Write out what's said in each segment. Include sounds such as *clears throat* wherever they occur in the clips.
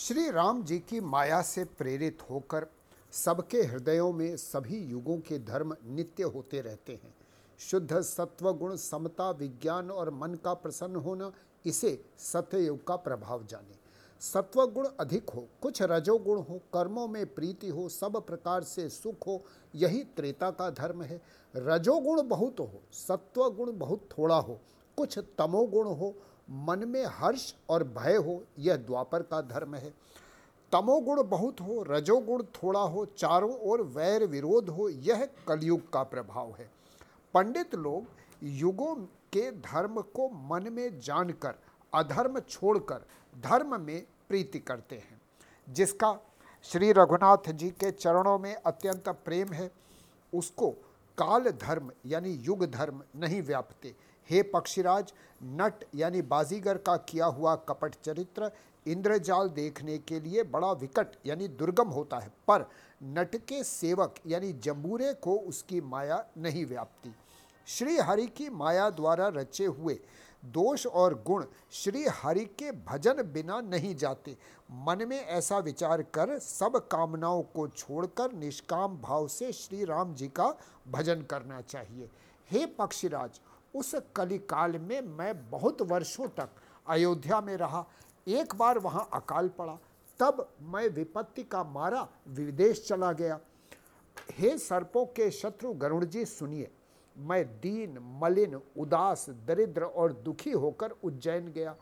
श्री राम जी की माया से प्रेरित होकर सबके हृदयों में सभी युगों के धर्म नित्य होते रहते हैं। शुद्ध सत्व गुण समता, विज्ञान और मन का प्रसन्न होना, इसे सत्ययुग का प्रभाव जाने। सत्व गुण अधिक हो, कुछ रजोगुण हो, कर्मों में प्रीति हो, सब प्रकार से सुख हो, यही त्रेता का धर्म है। रजोगुण बहुत हो सत्व गुण बहुत थोड़ा हो, कुछ तमोगुण हो मन में हर्ष और भय हो, यह द्वापर का धर्म है। तमोगुण बहुत हो, रजोगुण थोड़ा हो, चारों ओर वैर विरोध हो, यह कलयुग का प्रभाव है। पंडित लोग युगों के धर्म को मन में जानकर, अधर्म छोड़कर, धर्म में प्रीति करते हैं, जिसका श्री रघुनाथ जी के चरणों में अत्यंत प्रेम है। उसको काल धर्म यानी युग धर्म नहीं व्यापते। हे पक्षीराज, नट, यानी बाजीगर का किया हुआ कपट चरित्र इंद्रजाल देखने के लिए बड़ा विकट, यानी दुर्गम होता है। पर नट के सेवक, यानी जम्बूरे को उसकी माया नहीं व्यापती। श्री हरि की माया द्वारा रचे हुए दोष और गुण श्री हरि के भजन बिना नहीं जाते। मन में ऐसा विचार कर सब कामनाओं को छोड़कर निष्काम भाव से श्री राम जी का भजन करना चाहिए। हे पक्षीराज, उस कलिकाल में मैं बहुत वर्षों तक अयोध्या में रहा। एक बार वहाँ अकाल पड़ा। तब मैं विपत्ति का मारा, विदेश चला गया। हे सर्पों के शत्रु गरुण जी सुनिए। मैं दीन, मलिन, उदास, दरिद्र और दुखी होकर उज्जैन गया।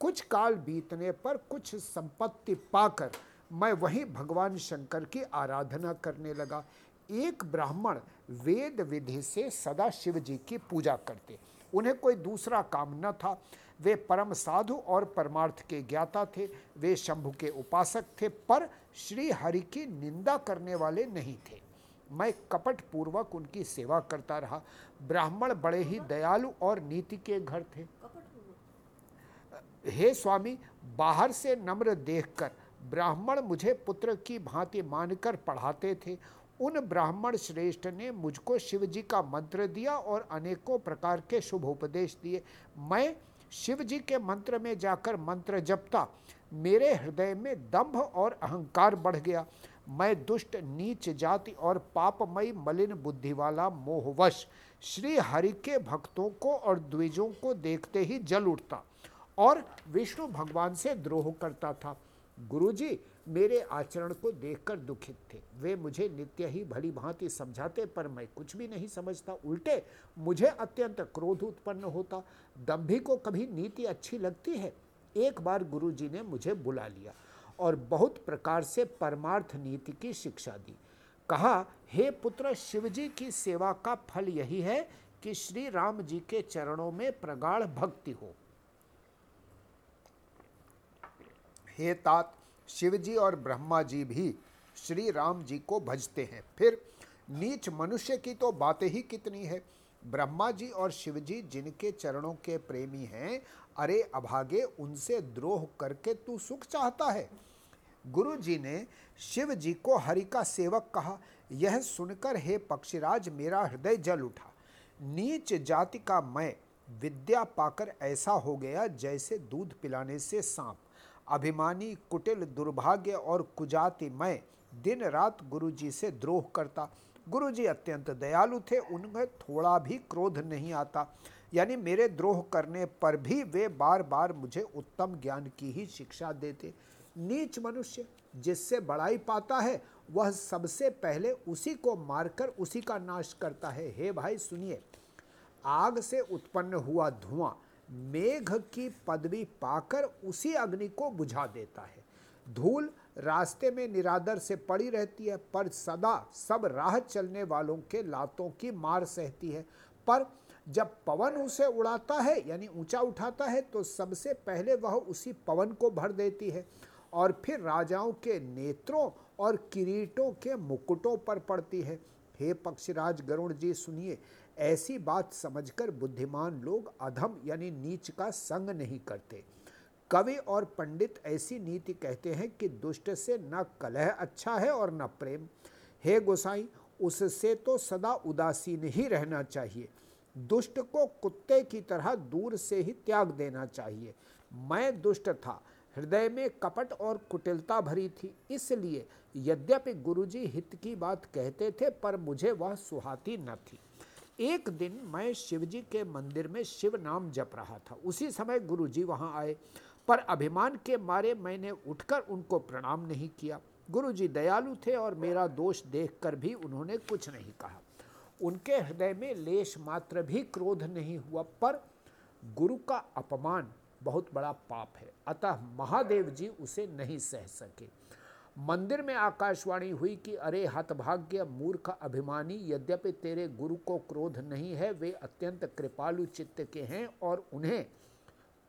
कुछ काल बीतने पर कुछ संपत्ति पाकर मैं वहीं भगवान शंकर की आराधना करने लगा। एक ब्राह्मण वेद विधि से सदा शिव जी की पूजा करते। उन्हें कोई दूसरा काम न था। वे परम साधु और परमार्थ के ज्ञाता थे। वे शंभु के उपासक थे, पर श्री हरि की निंदा करने वाले नहीं थे। मैं कपट पूर्वक उनकी सेवा करता रहा। ब्राह्मण बड़े ही दयालु और नीति के घर थे। हे स्वामी, बाहर से नम्र देखकर ब्राह्मण मुझे पुत्र की भांति मानकर पढ़ाते थे। उन ब्राह्मण श्रेष्ठ ने मुझको शिव जी का मंत्र दिया और अनेकों प्रकार के शुभ उपदेश दिए। मैं शिव जी के मंत्र में जाकर मंत्र जपता। मेरे हृदय में दंभ और अहंकार बढ़ गया। मैं दुष्ट, नीच जाति और पापमयी, मलिन बुद्धि वाला मोहवश। श्री हरि के भक्तों को और द्विजों को देखते ही जल उठता और विष्णु भगवान से द्रोह करता था। गुरुजी, मेरे आचरण को देखकर दुखित थे। वे मुझे नित्य ही भली भांति समझाते, पर मैं कुछ भी नहीं समझता। उल्टे, मुझे अत्यंत क्रोध उत्पन्न होता। दम्भी को कभी नीति अच्छी लगती है? एक बार गुरु जी ने मुझे बुला लिया। और बहुत प्रकार से परमार्थ नीति की शिक्षा दी। कहा, हे पुत्र, शिवजी की सेवा का फल यही है कि श्री राम जी के चरणों में प्रगाढ़ भक्ति हो। हे तात, शिवजी और ब्रह्मा जी भी श्री राम जी को भजते हैं। फिर, नीच मनुष्य की तो बातें ही कितनी है? ब्रह्मा जी और शिवजी जिनके चरणों के प्रेमी हैं अरे अभागे उनसे द्रोह करके तू सुख चाहता है। गुरु जी ने शिव जी को हरि का सेवक कहा। यह सुनकर हे पक्षीराज, मेरा हृदय जल उठा। नीच जाति का मैं विद्या पाकर ऐसा हो गया जैसे दूध पिलाने से सांप। अभिमानी, कुटिल, दुर्भाग्य और कुजाति मैं दिन रात गुरु जी से द्रोह करता। गुरु जी अत्यंत दयालु थे उनमें थोड़ा भी क्रोध नहीं आता। यानी मेरे द्रोह करने पर भी वे बार बार मुझे उत्तम ज्ञान की ही शिक्षा देते। नीच मनुष्य जिससे बड़ाई पाता है, वह सबसे पहले उसी को मारकर उसी का नाश करता है। हे भाई, सुनिए। आग से उत्पन्न हुआ धुआँ मेघ की पदवी पाकर उसी अग्नि को बुझा देता है। धूल रास्ते में निरादर से पड़ी रहती है, पर सदा सब राह चलने वालों के लातों की मार सहती है। पर जब पवन उसे उड़ाता है, यानी ऊँचा उठाता है तो सबसे पहले वह उसी पवन को भर देती है और फिर राजाओं के नेत्रों और किरीटों के मुकुटों पर पड़ती है। हे पक्षराज गरुण जी, सुनिए, ऐसी बात समझकर बुद्धिमान लोग अधम, यानी नीच का संग नहीं करते। कवि और पंडित ऐसी नीति कहते हैं कि दुष्ट से न कलह अच्छा है और न प्रेम। हे गोसाई, उससे तो सदा उदासीन ही रहना चाहिए। दुष्ट को कुत्ते की तरह दूर से ही त्याग देना चाहिए। मैं दुष्ट था, हृदय में कपट और कुटिलता भरी थी, इसलिए यद्यपि गुरुजी हित की बात कहते थे, पर मुझे वह सुहाती न थी। एक दिन मैं शिवजी के मंदिर में शिव नाम जप रहा था। उसी समय गुरुजी वहाँ आए, पर अभिमान के मारे मैंने उठकर उनको प्रणाम नहीं किया। गुरुजी दयालु थे और मेरा दोष देखकर भी उन्होंने कुछ नहीं कहा। उनके हृदय में लेश मात्र भी क्रोध नहीं हुआ, पर गुरु का अपमान बहुत बड़ा पाप है। अतः महादेव जी उसे नहीं सह सके। मंदिर में आकाशवाणी हुई कि, अरे, हतभाग्य, मूर्ख, अभिमानी, यद्यपि तेरे गुरु को क्रोध नहीं है, वे अत्यंत कृपालु चित्त के हैं और उन्हें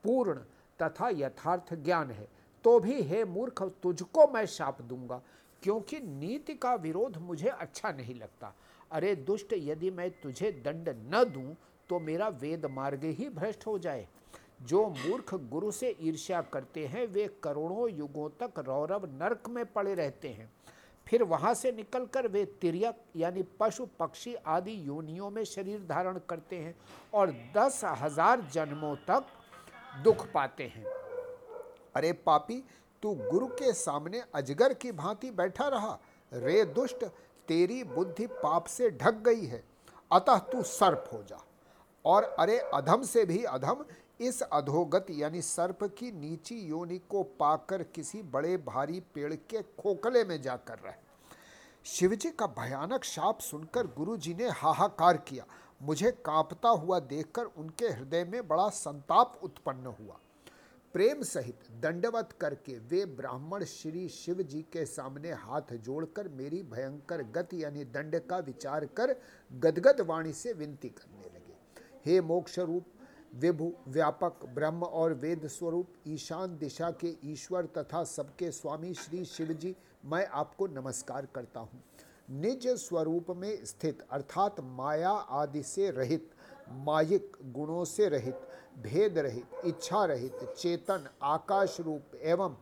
पूर्ण तथा यथार्थ ज्ञान है। तो भी, हे मूर्ख, तुझको मैं शाप दूँगा, क्योंकि नीति का विरोध मुझे अच्छा नहीं लगता। अरे दुष्ट, यदि मैं तुझे दंड न दूँ तो मेरा वेद मार्ग ही भ्रष्ट हो जाए। जो मूर्ख गुरु से ईर्ष्या करते हैं, वे करोड़ों युगों तक रौरव नरक में पड़े रहते हैं। फिर वहाँ से निकलकर वे तिरक यानी पशु, पक्षी आदि योनियों में शरीर धारण करते हैं और दस हज़ार जन्मों तक दुख पाते हैं। अरे पापी, तू गुरु के सामने अजगर की भांति बैठा रहा। रे दुष्ट तेरी बुद्धि पाप से ढक गई है, अतः तू सर्प हो जा। और अरे अधम से भी अधम, इस अधोगत यानी सर्प की नीची योनि को पाकर किसी बड़े भारी पेड़ के खोखले में जाकर रहे। शिवजी का भयानक शाप सुनकर गुरुजी ने हाहाकार किया। मुझे कांपता हुआ देखकर उनके हृदय में बड़ा संताप उत्पन्न हुआ। प्रेम सहित दंडवत करके वे ब्राह्मण श्री शिव जी के सामने हाथ जोड़कर मेरी भयंकर गति यानी दंड का विचार कर गदगद वाणी से विनती करने लगे। हे मोक्ष रूप विभु, व्यापक, ब्रह्म और वेद स्वरूप, ईशान दिशा के ईश्वर तथा सबके स्वामी श्री शिव जी, मैं आपको नमस्कार करता हूँ। निज स्वरूप में स्थित, अर्थात माया आदि से रहित, मायिक गुणों से रहित भेद रहित इच्छा रहित चेतन, आकाश रूप एवं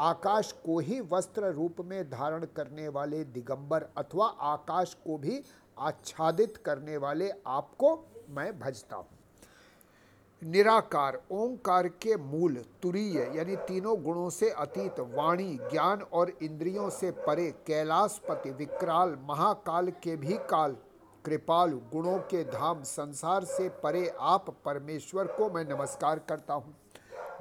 आकाश को ही वस्त्र रूप में धारण करने वाले दिगंबर अथवा आकाश को भी आच्छादित करने वाले आपको मैं भजता हूँ। निराकार, ओंकार के मूल, तुरीय, यानी तीनों गुणों से अतीत, वाणी, ज्ञान और इंद्रियों से परे कैलाशपति विकराल, महाकाल के भी काल कृपालु गुणों के धाम संसार से परे आप परमेश्वर को मैं नमस्कार करता हूँ।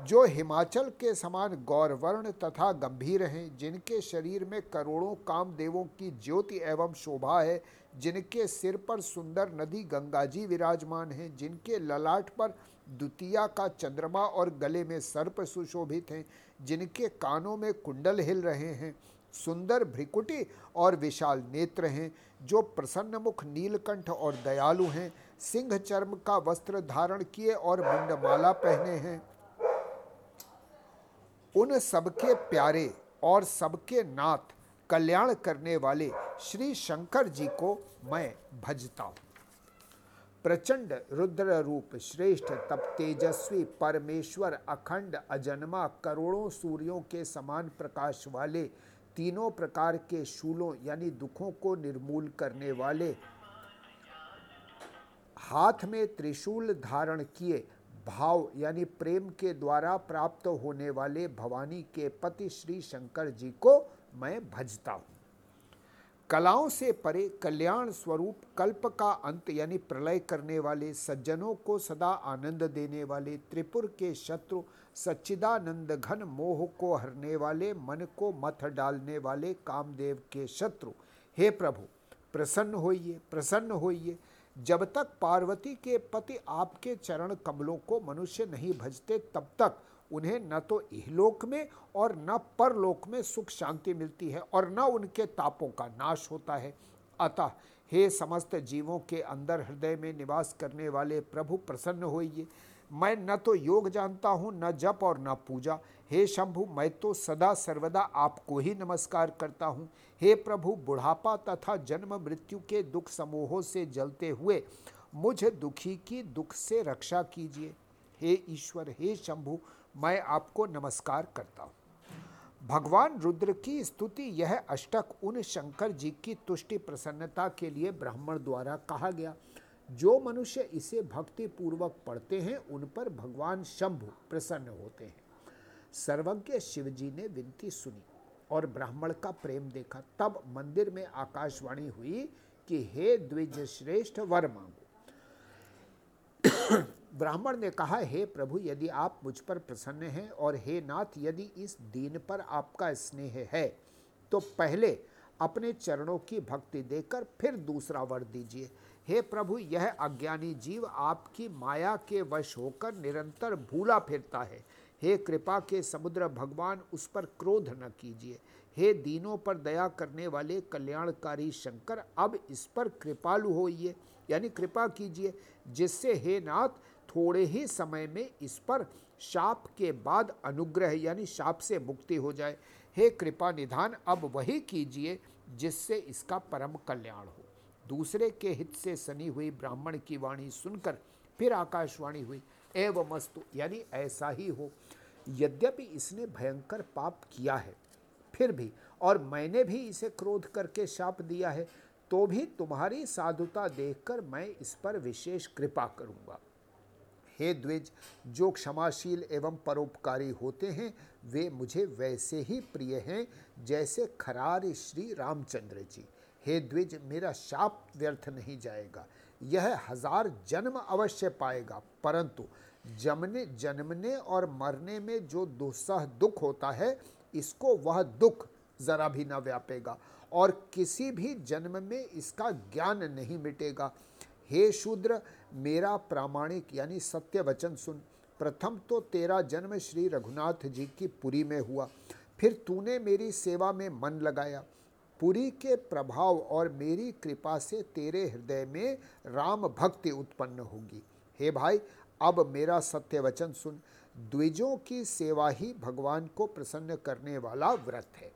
जो हिमाचल के समान गौरवर्ण तथा गंभीर हैं, जिनके शरीर में करोड़ों कामदेवों की ज्योति एवं शोभा है, जिनके सिर पर सुंदर नदी गंगा जी विराजमान हैं, जिनके ललाट पर द्वितीया का चंद्रमा और गले में सर्प सुशोभित हैं, जिनके कानों में कुंडल हिल रहे हैं सुंदर भ्रिकुटी और विशाल नेत्र हैं, जो प्रसन्न मुख नीलकंठ और दयालु हैं। सिंह चर्म का वस्त्र धारण किए और मुंडमाला पहने हैं। उन सबके प्यारे और सबके नाथ कल्याण करने वाले श्री शंकर जी को मैं भजता हूँ। प्रचंड रुद्र रूप श्रेष्ठ तप तेजस्वी परमेश्वर अखंड अजन्मा करोड़ों सूर्यों के समान प्रकाश वाले तीनों प्रकार के शूलों यानी दुखों को निर्मूल करने वाले हाथ में त्रिशूल धारण किए भाव यानी प्रेम के द्वारा प्राप्त होने वाले भवानी के पति श्री शंकर जी को मैं भजता हूँ। कलाओं से परे कल्याण स्वरूप कल्प का अंत, यानी प्रलय करने वाले सज्जनों को सदा आनंद देने वाले त्रिपुर के शत्रु सच्चिदानंद घन मोह को हरने वाले, मन को मथ डालने वाले कामदेव के शत्रु। हे प्रभु, प्रसन्न होइए प्रसन्न होइए। जब तक पार्वती के पति आपके चरण कमलों को मनुष्य नहीं भजते, तब तक उन्हें न तो इहलोक में और न परलोक में सुख शांति मिलती है और न उनके तापों का नाश होता है। अतः हे समस्त जीवों के अंदर हृदय में निवास करने वाले प्रभु प्रसन्न होइए। मैं न तो योग जानता हूँ, न जप और न पूजा। हे शंभु, मैं तो सदा सर्वदा आपको ही नमस्कार करता हूँ। हे प्रभु, बुढ़ापा तथा जन्म मृत्यु के दुख समूहों से जलते हुए मुझ दुखी की दुख से रक्षा कीजिए। हे ईश्वर, हे शंभु मैं आपको नमस्कार करता हूँ। भगवान रुद्र की स्तुति यह अष्टक उन शंकर जी की तुष्टि प्रसन्नता के लिए ब्राह्मण द्वारा कहा गया। जो मनुष्य इसे भक्ति पूर्वक पढ़ते हैं, उन पर भगवान शंभु प्रसन्न होते हैं। सर्वज्ञ शिव जी ने विनती सुनी और ब्राह्मण का प्रेम देखा। तब मंदिर में आकाशवाणी हुई कि, हे द्विज श्रेष्ठ वर मांगो। ब्राह्मण ने कहा, हे प्रभु, यदि आप मुझ पर प्रसन्न हैं और हे नाथ, यदि इस दीन पर आपका स्नेह है तो पहले अपने चरणों की भक्ति देकर फिर दूसरा वर दीजिए। हे प्रभु, यह अज्ञानी जीव आपकी माया के वश होकर निरंतर भूला फिरता है। हे कृपा के समुद्र भगवान, उस पर क्रोध न कीजिए। हे दीनों पर दया करने वाले कल्याणकारी शंकर, अब इस पर कृपालु होइए। यानी कृपा कीजिए, जिससे हे नाथ थोड़े ही समय में इस पर शाप के बाद अनुग्रह यानी शाप से मुक्ति हो जाए। हे कृपा निधान, अब वही कीजिए जिससे इसका परम कल्याण हो। दूसरे के हित से सनी हुई ब्राह्मण की वाणी सुनकर फिर आकाशवाणी हुई। एवं यानी ऐसा ही हो। यद्यपि इसने भयंकर पाप किया है, फिर भी, और मैंने भी इसे क्रोध करके शाप दिया है तो भी तुम्हारी साधुता देखकर मैं इस पर विशेष कृपा करूँगा। हे द्विज, जो क्षमाशील एवं परोपकारी होते हैं, वे मुझे वैसे ही प्रिय हैं, जैसे खरार श्री रामचंद्र जी। हे द्विज, मेरा शाप व्यर्थ नहीं जाएगा। यह हज़ार जन्म अवश्य पाएगा। परंतु जमने, जन्मने और मरने में जो दुस्सह दुख होता है, इसको वह दुख जरा भी न व्यापेगा, और किसी भी जन्म में इसका ज्ञान नहीं मिटेगा। हे शूद्र मेरा प्रामाणिक यानी सत्य वचन सुन। प्रथम तो तेरा जन्म श्री रघुनाथ जी की पुरी में हुआ। फिर तूने मेरी सेवा में मन लगाया। पुरी के प्रभाव और मेरी कृपा से तेरे हृदय में राम भक्ति उत्पन्न होगी। हे भाई, अब मेरा सत्य वचन सुन। द्विजों की सेवा ही भगवान को प्रसन्न करने वाला व्रत है।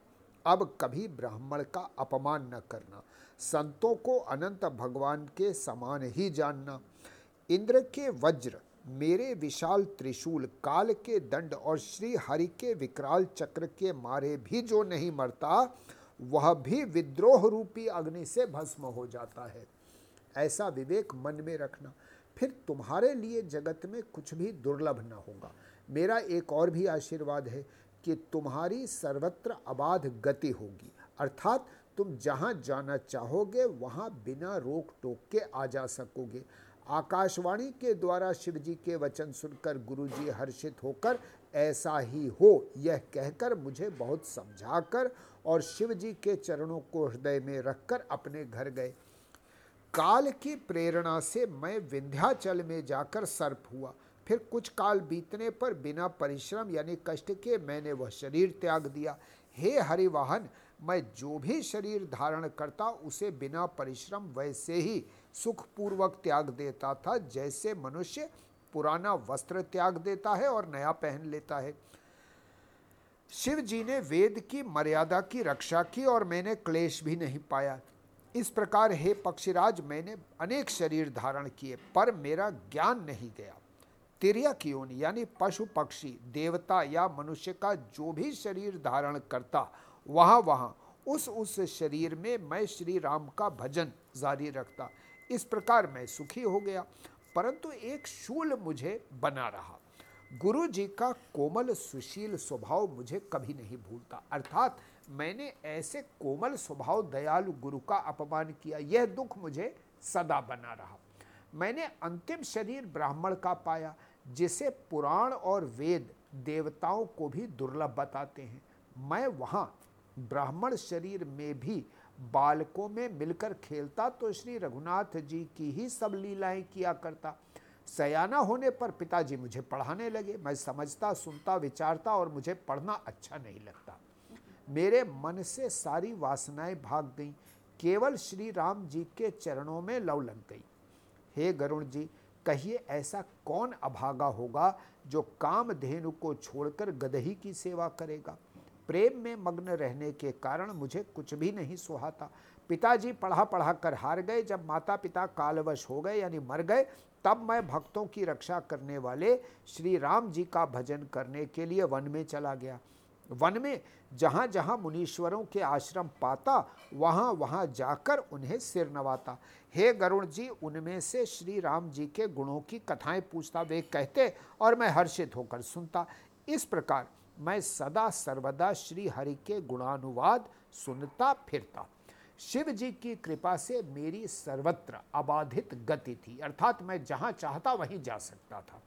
अब कभी ब्राह्मण का अपमान न करना। संतों को अनंत भगवान के समान ही जानना। इंद्र के वज्र, मेरे विशाल त्रिशूल, काल के दंड और श्री हरि के विकराल चक्र के मारे भी जो नहीं मरता, वह भी विद्रोह रूपी अग्नि से भस्म हो जाता है। ऐसा विवेक मन में रखना। फिर तुम्हारे लिए जगत में कुछ भी दुर्लभ न होगा। मेरा एक और भी आशीर्वाद है कि तुम्हारी सर्वत्र अबाध गति होगी। अर्थात तुम जहाँ जाना चाहोगे, वहाँ बिना रोक टोक के आ जा सकोगे। आकाशवाणी के द्वारा शिव जी के वचन सुनकर गुरु जी हर्षित होकर, ऐसा ही हो, यह कहकर मुझे बहुत समझाकर और शिव जी के चरणों को हृदय में रखकर अपने घर गए। काल की प्रेरणा से मैं विंध्याचल में जाकर सर्प हुआ। फिर कुछ काल बीतने पर बिना परिश्रम यानी कष्ट के मैंने वह शरीर त्याग दिया। हे हरिवाहन, मैं जो भी शरीर धारण करता उसे बिना परिश्रम वैसे ही सुखपूर्वक त्याग देता था, जैसे मनुष्य पुराना वस्त्र त्याग देता है और नया पहन लेता है। शिव जी ने वेद की मर्यादा की रक्षा की और मैंने क्लेश भी नहीं पाया। इस प्रकार हे पक्षीराज, मैंने अनेक शरीर धारण किए, पर मेरा ज्ञान नहीं गया। तिरिया की योन यानी पशु पक्षी, देवता या मनुष्य का जो भी शरीर धारण करता वहाँ वहाँ उस उस शरीर में मैं श्री राम का भजन जारी रखता। इस प्रकार मैं सुखी हो गया, परंतु एक शूल मुझे बना रहा। गुरु जी का कोमल सुशील स्वभाव मुझे कभी नहीं भूलता। अर्थात मैंने ऐसे कोमल स्वभाव दयालु गुरु का अपमान किया, यह दुख मुझे सदा बना रहा। मैंने अंतिम शरीर ब्राह्मण का पाया, जिसे पुराण और वेद देवताओं को भी दुर्लभ बताते हैं। मैं वहाँ ब्राह्मण शरीर में भी बालकों में मिलकर खेलता तो श्री रघुनाथ जी की ही सब लीलाएँ किया करता। सयाना होने पर पिताजी मुझे पढ़ाने लगे। मैं समझता, सुनता, विचारता और मुझे पढ़ना अच्छा नहीं लगता। मेरे मन से सारी वासनाएँ भाग गईं। केवल श्री राम जी के चरणों में लव लग गई। हे गरुण जी, कहिए ऐसा कौन अभागा होगा जो काम धेनु को छोड़कर गदही की सेवा करेगा? प्रेम में मग्न रहने के कारण मुझे कुछ भी नहीं सुहाता पिताजी पढ़ा पढ़ा कर हार गए। जब माता पिता कालवश हो गए यानी मर गए, तब मैं भक्तों की रक्षा करने वाले श्री राम जी का भजन करने के लिए वन में चला गया। वन में जहाँ जहाँ मुनीश्वरों के आश्रम पाता वहाँ वहाँ जाकर उन्हें सिर नवाता। हे गरुण जी, उनमें से श्री राम जी के गुणों की कथाएँ पूछता। वे कहते और मैं हर्षित होकर सुनता। इस प्रकार मैं सदा सर्वदा श्री हरि के गुणानुवाद सुनता फिरता। शिव जी की कृपा से मेरी सर्वत्र अबाधित गति थी, अर्थात मैं जहाँ चाहता वहीं जा सकता था।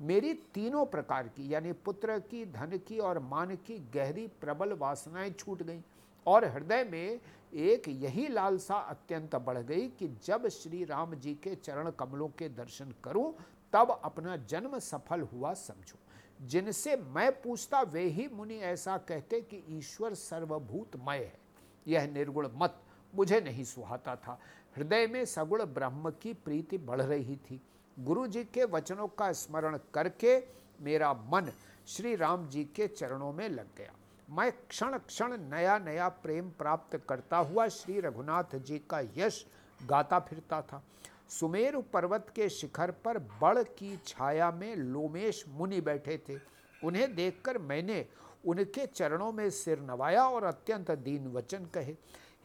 मेरी तीनों प्रकार की, यानी पुत्र की, धन की और मान की गहरी प्रबल वासनाएँ छूट गईं और हृदय में एक यही लालसा अत्यंत बढ़ गई कि जब श्री राम जी के चरण कमलों के दर्शन करूँ, तब अपना जन्म सफल हुआ समझूं। जिनसे मैं पूछता, वे ही मुनि ऐसा कहते कि ईश्वर सर्वभूतमय है। यह निर्गुण मत मुझे नहीं सुहाता था। हृदय में सगुण ब्रह्म की प्रीति बढ़ रही थी। गुरु जी के वचनों का स्मरण करके मेरा मन श्री राम जी के चरणों में लग गया। मैं क्षण क्षण नया नया प्रेम प्राप्त करता हुआ श्री रघुनाथ जी का यश गाता फिरता था। सुमेरु पर्वत के शिखर पर बड़ की छाया में लोमेश मुनि बैठे थे। उन्हें देखकर मैंने उनके चरणों में सिर नवाया और अत्यंत दीन वचन कहे,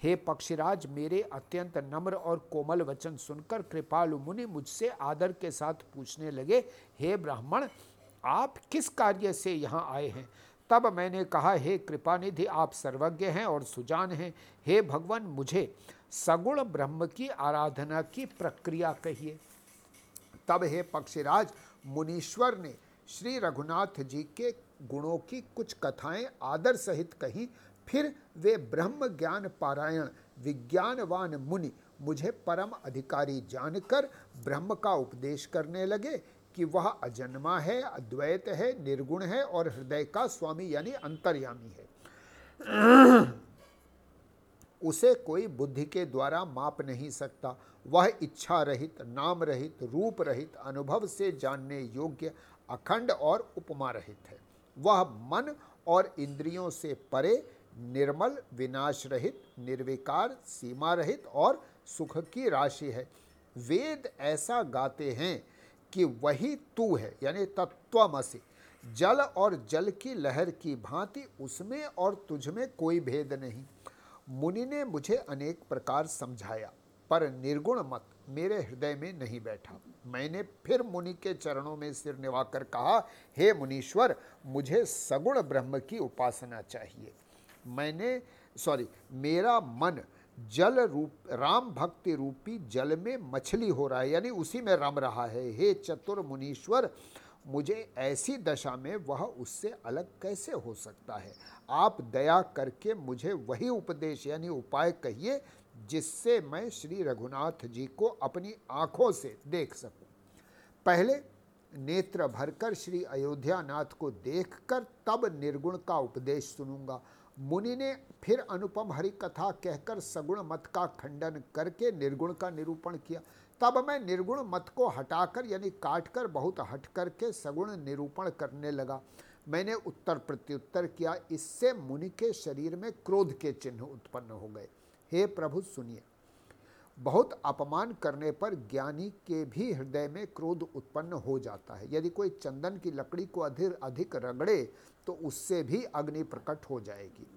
हे पक्षीराज, मेरे अत्यंत नम्र और कोमल वचन सुनकर कृपालु मुनि मुझसे आदर के साथ पूछने लगे, हे ब्राह्मण, आप किस कार्य से यहाँ आए हैं? तब मैंने कहा, हे कृपानिधि, आप सर्वज्ञ हैं और सुजान हैं। हे भगवान, मुझे सगुण ब्रह्म की आराधना की प्रक्रिया कहिए। तब हे पक्षीराज, मुनीश्वर ने श्री रघुनाथ जी के गुणों की कुछ कथाएँ आदर सहित कही, फिर वे ब्रह्म ज्ञान पारायण विज्ञानवान मुनि मुझे परम अधिकारी जानकर ब्रह्म का उपदेश करने लगे कि वह अजन्मा है, अद्वैत है, निर्गुण है और हृदय का स्वामी यानी अंतर्यामी है। उसे कोई बुद्धि के द्वारा माप नहीं सकता। वह इच्छा रहित नाम रहित रूप रहित अनुभव से जानने योग्य, अखंड और उपमा रहित है। वह मन और इंद्रियों से परे, निर्मल विनाश रहित निर्विकार सीमा रहित और सुख की राशि है। वेद ऐसा गाते हैं कि वही तू है, यानी तत्वमसी। जल और जल की लहर की भांति उसमें और तुझ में कोई भेद नहीं। मुनि ने मुझे अनेक प्रकार समझाया, पर निर्गुण मत मेरे हृदय में नहीं बैठा। मैंने फिर मुनि के चरणों में सिर निवाकर कहा, हे मुनीश्वर, मुझे सगुण ब्रह्म की उपासना चाहिए। मैंने सॉरी मेरा मन जल रूप, राम भक्ति रूपी जल में मछली हो रहा है, यानी उसी में रम रहा है। हे चतुर मुनीश्वर मुझे ऐसी दशा में वह उससे अलग कैसे हो सकता है? आप दया करके मुझे वही उपदेश यानी उपाय कहिए, जिससे मैं श्री रघुनाथ जी को अपनी आँखों से देख सकूँ। पहले नेत्र भरकर श्री अयोध्या नाथ को देखकर तब निर्गुण का उपदेश सुनूँगा। मुनि ने फिर अनुपम हरि कथा कहकर सगुण मत का खंडन करके निर्गुण का निरूपण किया। तब मैं निर्गुण मत को हटाकर, यानी काटकर, बहुत हट करके सगुण निरूपण करने लगा। मैंने उत्तर प्रत्युत्तर किया। इससे मुनि के शरीर में क्रोध के चिन्ह उत्पन्न हो गए। हे प्रभु, सुनिए। बहुत अपमान करने पर ज्ञानी के भी हृदय में क्रोध उत्पन्न हो जाता है। यदि कोई चंदन की लकड़ी को अधिक अधिक रगड़े तो उससे भी अग्नि प्रकट हो जाएगी।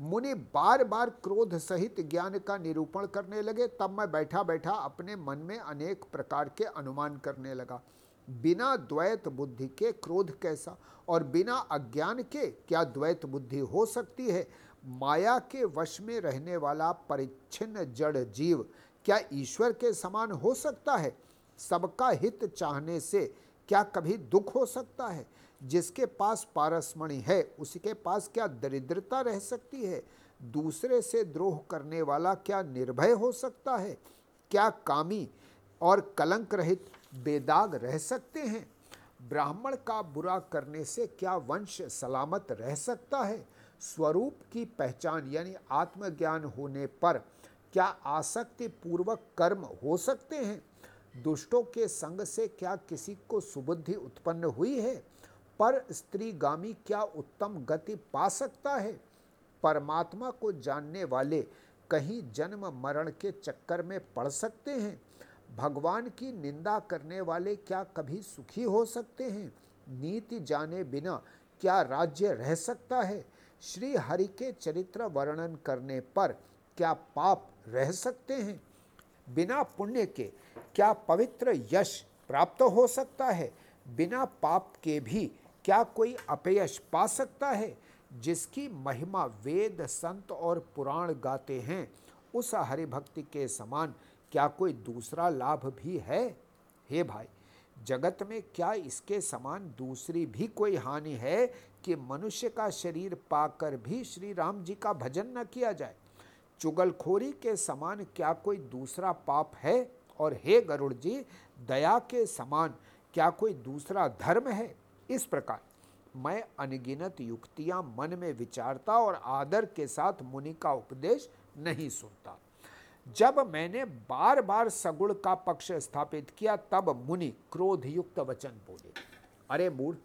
मुनि बार बार क्रोध सहित ज्ञान का निरूपण करने लगे। तब मैं बैठा बैठा अपने मन में अनेक प्रकार के अनुमान करने लगा। बिना द्वैत बुद्धि के क्रोध कैसा? और बिना अज्ञान के क्या द्वैत बुद्धि हो सकती है? माया के वश में रहने वाला परिच्छिन्न जड़ जीव क्या ईश्वर के समान हो सकता है? सबका हित चाहने से क्या कभी दुख हो सकता है? जिसके पास पारसमणि है उसके पास क्या दरिद्रता रह सकती है? दूसरे से द्रोह करने वाला क्या निर्भय हो सकता है? क्या कामी और कलंक रहित बेदाग रह सकते हैं? ब्राह्मण का बुरा करने से क्या वंश सलामत रह सकता है? स्वरूप की पहचान यानी आत्मज्ञान होने पर क्या आसक्ति पूर्वक कर्म हो सकते हैं? दुष्टों के संग से क्या किसी को सुबुद्धि उत्पन्न हुई है? पर स्त्रीगामी क्या उत्तम गति पा सकता है? परमात्मा को जानने वाले कहीं जन्म मरण के चक्कर में पड़ सकते हैं। भगवान की निंदा करने वाले क्या कभी सुखी हो सकते हैं? नीति जाने बिना क्या राज्य रह सकता है? श्री हरि के चरित्र वर्णन करने पर क्या पाप रह सकते हैं? बिना पुण्य के क्या पवित्र यश प्राप्त हो सकता है? बिना पाप के भी क्या कोई अपयश पा सकता है? जिसकी महिमा वेद, संत और पुराण गाते हैं, उस हरिभक्ति के समान क्या कोई दूसरा लाभ भी है? हे भाई, जगत में क्या इसके समान दूसरी भी कोई हानि है कि मनुष्य का शरीर पाकर भी श्री राम जी का भजन न किया जाए? चुगलखोरी के समान क्या कोई दूसरा पाप है? और हे गरुड़ जी, दया के समान क्या कोई दूसरा धर्म है? इस प्रकार, मैं अनगिनत युक्तियाँ मन में विचारता और आदर के साथ मुनि का उपदेश नहीं सुनता। जब मैंने बार बार सगुण का पक्ष स्थापित किया, तब मुनि क्रोध युक्त वचन बोले, अरे मूढ़,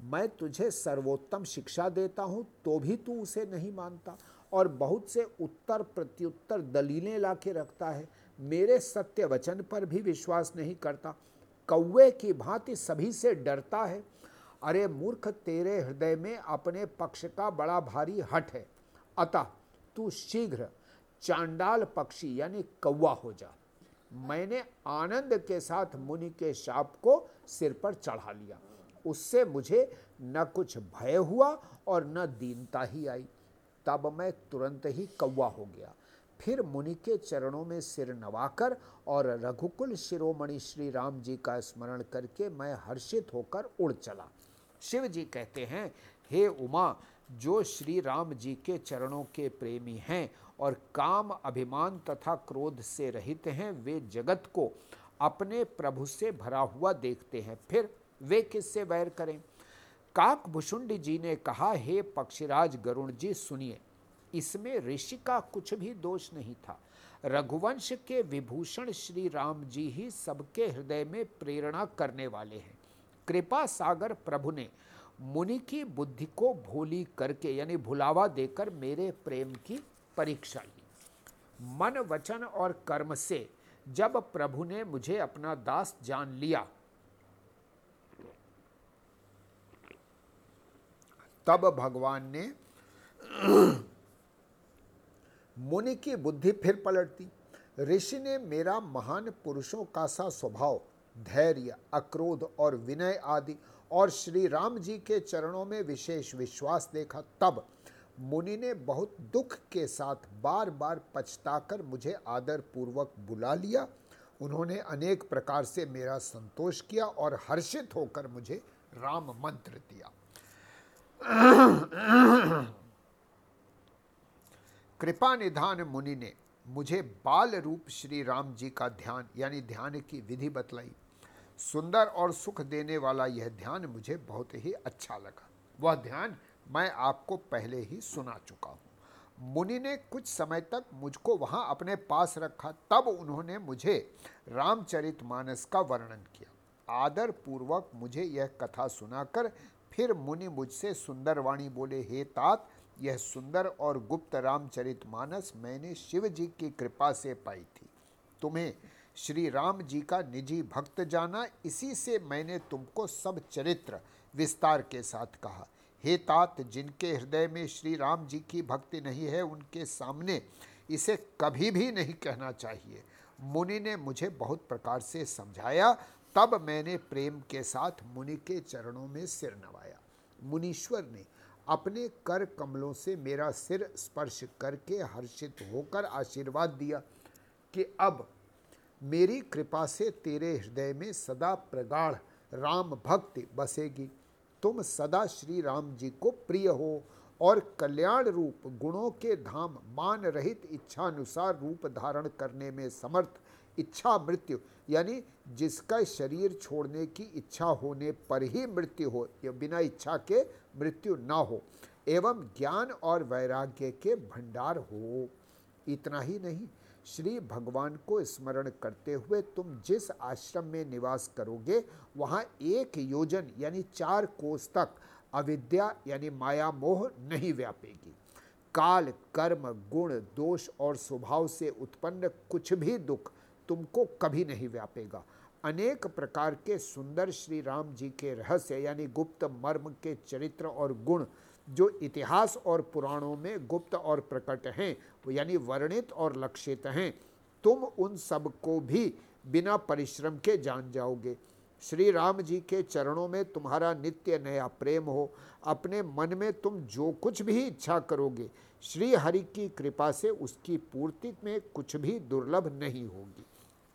मैं तुझे सर्वोत्तम शिक्षा देता हूँ तो भी तू उसे नहीं मानता और बहुत से उत्तर प्रत्युत्तर दलीलें ला के रखता है। मेरे सत्य वचन पर भी विश्वास नहीं करता। कौए की भांति सभी से डरता है। अरे मूर्ख, तेरे हृदय में अपने पक्ष का बड़ा भारी हट है। अतः तू शीघ्र चांडाल पक्षी यानी कौवा हो जा। मैंने आनंद के साथ मुनि के शाप को सिर पर चढ़ा लिया। उससे मुझे न कुछ भय हुआ और न दीनता ही आई। तब मैं तुरंत ही कौवा हो गया। फिर मुनि के चरणों में सिर नवाकर और रघुकुल शिरोमणि श्री राम जी का स्मरण करके मैं हर्षित होकर उड़ चला। शिव जी कहते हैं, हे उमा, जो श्री राम जी के चरणों के प्रेमी हैं और काम, अभिमान तथा क्रोध से रहित हैं, वे जगत को अपने प्रभु से भरा हुआ देखते हैं। फिर वे किससे वैर करें? काक भुषुंडी जी ने कहा, हे पक्षीराज गरुण जी, सुनिए, इसमें ऋषि का कुछ भी दोष नहीं था। रघुवंश के विभूषण श्री राम जी ही सबके हृदय में प्रेरणा करने वाले हैं। कृपा सागर प्रभु ने मुनि की बुद्धि को भोली करके, यानी भुलावा देकर मेरे प्रेम की परीक्षा ली। मन, वचन और कर्म से जब प्रभु ने मुझे अपना दास जान लिया, तब भगवान ने *clears throat* मुनि की बुद्धि फिर पलटती। ऋषि ने मेरा महान पुरुषों का सा स्वभाव धैर्य, अक्रोध और विनय आदि और श्री राम जी के चरणों में विशेष विश्वास देखा, तब मुनि ने बहुत दुख के साथ बार बार पछताकर मुझे आदर पूर्वक बुला लिया। उन्होंने अनेक प्रकार से मेरा संतोष किया और हर्षित होकर मुझे राम मंत्र दिया। कृपा निधान मुनि ने मुझे बाल रूप श्री राम जी का ध्यान, यानी ध्यान की विधि बतलाई। सुंदर और सुख देने वाला यह ध्यान मुझे बहुत ही अच्छा लगा। वह ध्यान मैं आपको पहले ही सुना चुका हूँ। मुनि ने कुछ समय तक मुझको वहाँ अपने पास रखा। तब उन्होंने मुझे रामचरित मानस का वर्णन किया। आदर पूर्वक मुझे यह कथा सुनाकर फिर मुनि मुझसे सुंदर वाणी बोले, हे तात, यह सुंदर और गुप्त रामचरित मानस मैंने शिव जी की कृपा से पाई थी। तुम्हें श्री राम जी का निजी भक्त जाना, इसी से मैंने तुमको सब चरित्र विस्तार के साथ कहा। हे तात, जिनके हृदय में श्री राम जी की भक्ति नहीं है, उनके सामने इसे कभी भी नहीं कहना चाहिए। मुनि ने मुझे बहुत प्रकार से समझाया, तब मैंने प्रेम के साथ मुनि के चरणों में सिर नवाया। मुनीश्वर ने अपने कर कमलों से मेरा सिर स्पर्श करके हर्षित होकर आशीर्वाद दिया कि अब मेरी कृपा से तेरे हृदय में सदा प्रगाढ़ राम भक्ति बसेगी। तुम सदा श्री राम जी को प्रिय हो और कल्याण रूप गुणों के धाम मान रहित इच्छानुसार रूप धारण करने में समर्थ। इच्छा मृत्यु, यानी जिसका शरीर छोड़ने की इच्छा होने पर ही मृत्यु हो, या बिना इच्छा के मृत्यु ना हो, एवं ज्ञान और वैराग्य के भंडार हो। इतना ही नहीं श्री भगवान को स्मरण करते हुए तुम जिस आश्रम में निवास करोगे, वहाँ एक योजन यानी चार कोस तक अविद्या यानी माया मोह नहीं व्यापेगी। काल, कर्म, गुण, दोष और स्वभाव से उत्पन्न कुछ भी दुख तुमको कभी नहीं व्यापेगा। अनेक प्रकार के सुंदर श्री राम जी के रहस्य यानी गुप्त मर्म के चरित्र और गुण जो इतिहास और पुराणों में गुप्त और प्रकट हैं यानी वर्णित और लक्षित हैं, तुम उन सबको भी बिना परिश्रम के जान जाओगे। श्री राम जी के चरणों में तुम्हारा नित्य नया प्रेम हो, अपने मन में तुम जो कुछ भी इच्छा करोगे, श्री हरि की कृपा से उसकी पूर्ति में कुछ भी दुर्लभ नहीं होगी।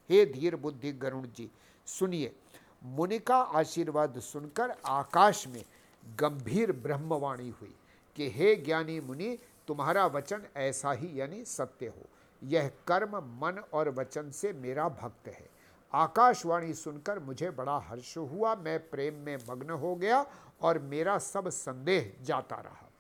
हे धीर बुद्धि गरुण जी, सुनिए, मुनि का आशीर्वाद सुनकर आकाश में गंभीर ब्रह्मवाणी हुई कि हे ज्ञानी मुनि, तुम्हारा वचन ऐसा ही यानी सत्य हो। यह कर्म, मन और वचन से मेरा भक्त है। आकाशवाणी सुनकर मुझे बड़ा हर्ष हुआ। मैं प्रेम में मग्न हो गया और मेरा सब संदेह जाता रहा।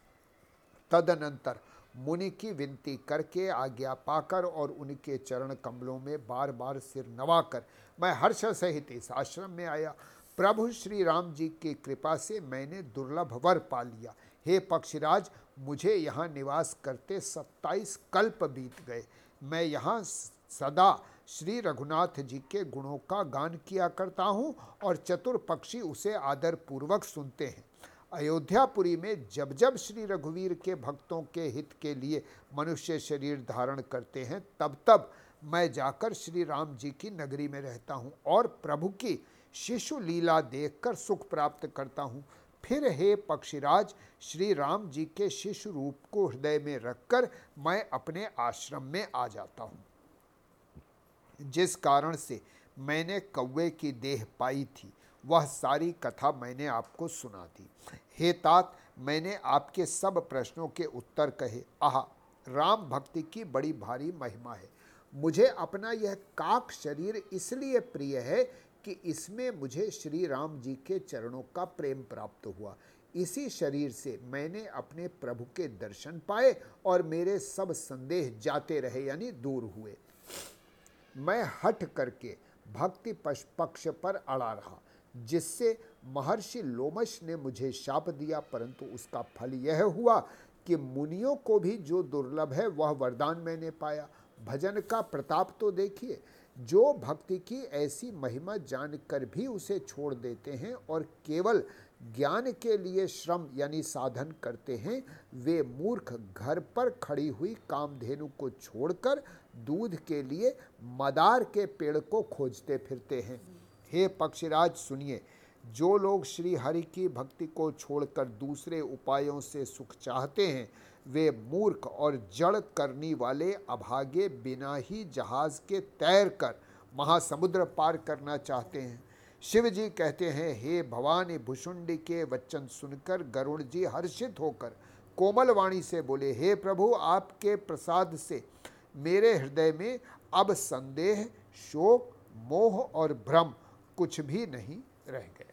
तदनंतर मुनि की विनती करके आज्ञा पाकर और उनके चरण कमलों में बार बार सिर नवाकर मैं हर्ष सहित इस आश्रम में आया। प्रभु श्री राम जी की कृपा से मैंने दुर्लभ वर पा लिया। हे पक्षीराज, मुझे यहाँ निवास करते सत्ताईस कल्प बीत गए। मैं यहाँ सदा श्री रघुनाथ जी के गुणों का गान किया करता हूँ और चतुर पक्षी उसे आदर पूर्वक सुनते हैं। अयोध्यापुरी में जब जब श्री रघुवीर के भक्तों के हित के लिए मनुष्य शरीर धारण करते हैं, तब तब मैं जाकर श्री राम जी की नगरी में रहता हूँ और प्रभु की शिशु लीला देखकर सुख प्राप्त करता हूँ। फिर हे पक्षीराज श्री राम जी के शिशु रूप को हृदय में रखकर मैं अपने आश्रम में आ जाता हूँ। जिस कारण से मैंने कौवे की देह पाई थी, वह सारी कथा मैंने आपको सुना दी। हे तात, मैंने आपके सब प्रश्नों के उत्तर कहे। आह, राम भक्ति की बड़ी भारी महिमा है। मुझे अपना यह काक शरीर इसलिए प्रिय है कि इसमें मुझे श्री राम जी के चरणों का प्रेम प्राप्त हुआ। इसी शरीर से मैंने अपने प्रभु के दर्शन पाए और मेरे सब संदेह जाते रहे, यानी दूर हुए। मैं हट करके भक्ति पक्ष पर अड़ा रहा, जिससे महर्षि लोमश ने मुझे शाप दिया, परंतु उसका फल यह हुआ कि मुनियों को भी जो दुर्लभ है, वह वरदान मैंने पाया। भजन का प्रताप तो देखिए जो भक्ति की ऐसी महिमा जानकर भी उसे छोड़ देते हैं और केवल ज्ञान के लिए श्रम यानी साधन करते हैं, वे मूर्ख घर पर खड़ी हुई कामधेनु को छोड़कर दूध के लिए मदार के पेड़ को खोजते फिरते हैं। हे पक्षीराज, सुनिए जो लोग श्री हरि की भक्ति को छोड़कर दूसरे उपायों से सुख चाहते हैं, वे मूर्ख और जड़ करने वाले अभागे बिना ही जहाज़ के तैर कर महासमुद्र पार करना चाहते हैं। शिव जी कहते हैं, हे भवानी भुषुंडी के वचन सुनकर गरुड़ जी हर्षित होकर कोमल वाणी से बोले, हे प्रभु, आपके प्रसाद से मेरे हृदय में अब संदेह, शोक, मोह और भ्रम कुछ भी नहीं रह गए।